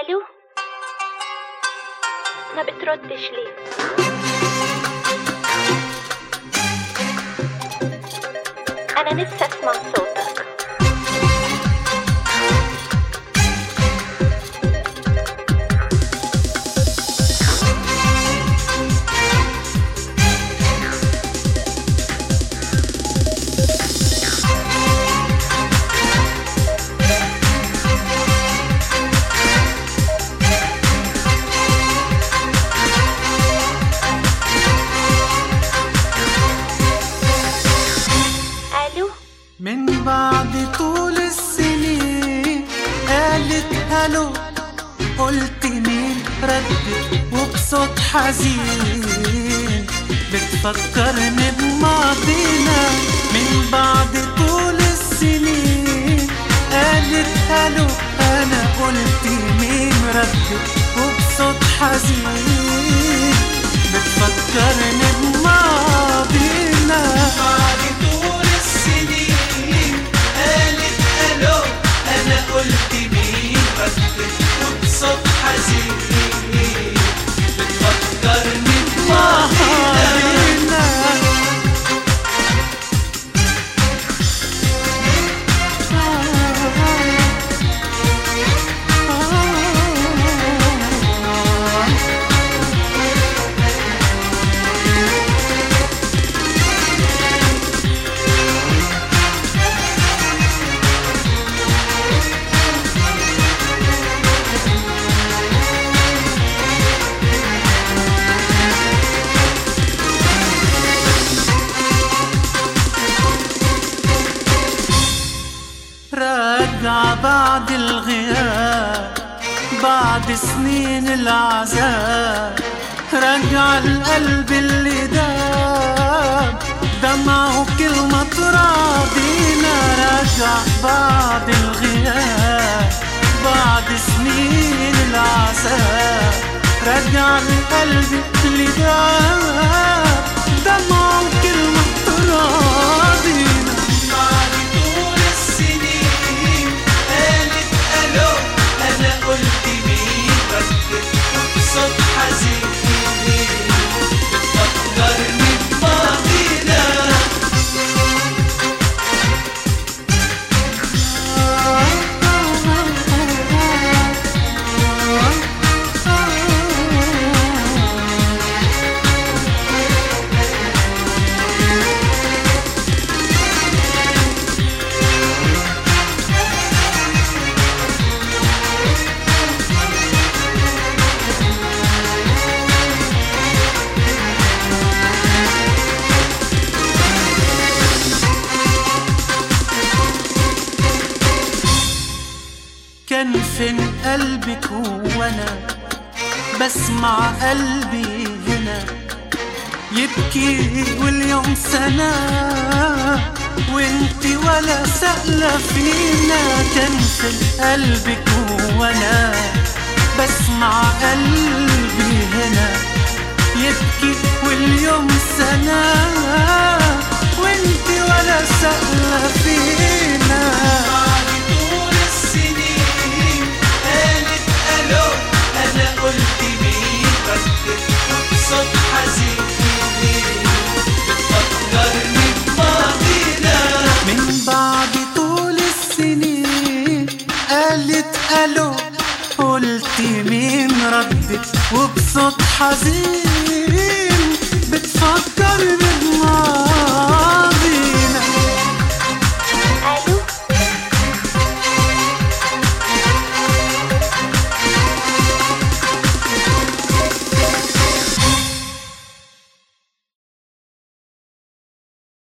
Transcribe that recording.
ألو ما بتردش ليه؟ أنا نفسي أسمع صوتك ألو من بعد طول السنين قالت هلو قلت مين؟ ردت وبصوت حزين. بتفكرني بماضينا من بعد طول السنين قالت هلو أنا قلت مين؟ ردت وبصوت حزين. بعد الغياب بعد سنين العذاب. رجع القلب اللي داب دمعه كلمة تراضينا رجع بعد الغياب بعد سنين العذاب. رجع القلب اللي قلبك وأنا بسمع قلبي هنا. يبكي واليوم سنة وانت ولا سألة فينا. فين قلبك وأنا بسمع قلبي هنا. يبكي واليوم سنة وانت ولا سألة ألو قلت مين ردت وبصوت حزين بتفكر بالماضي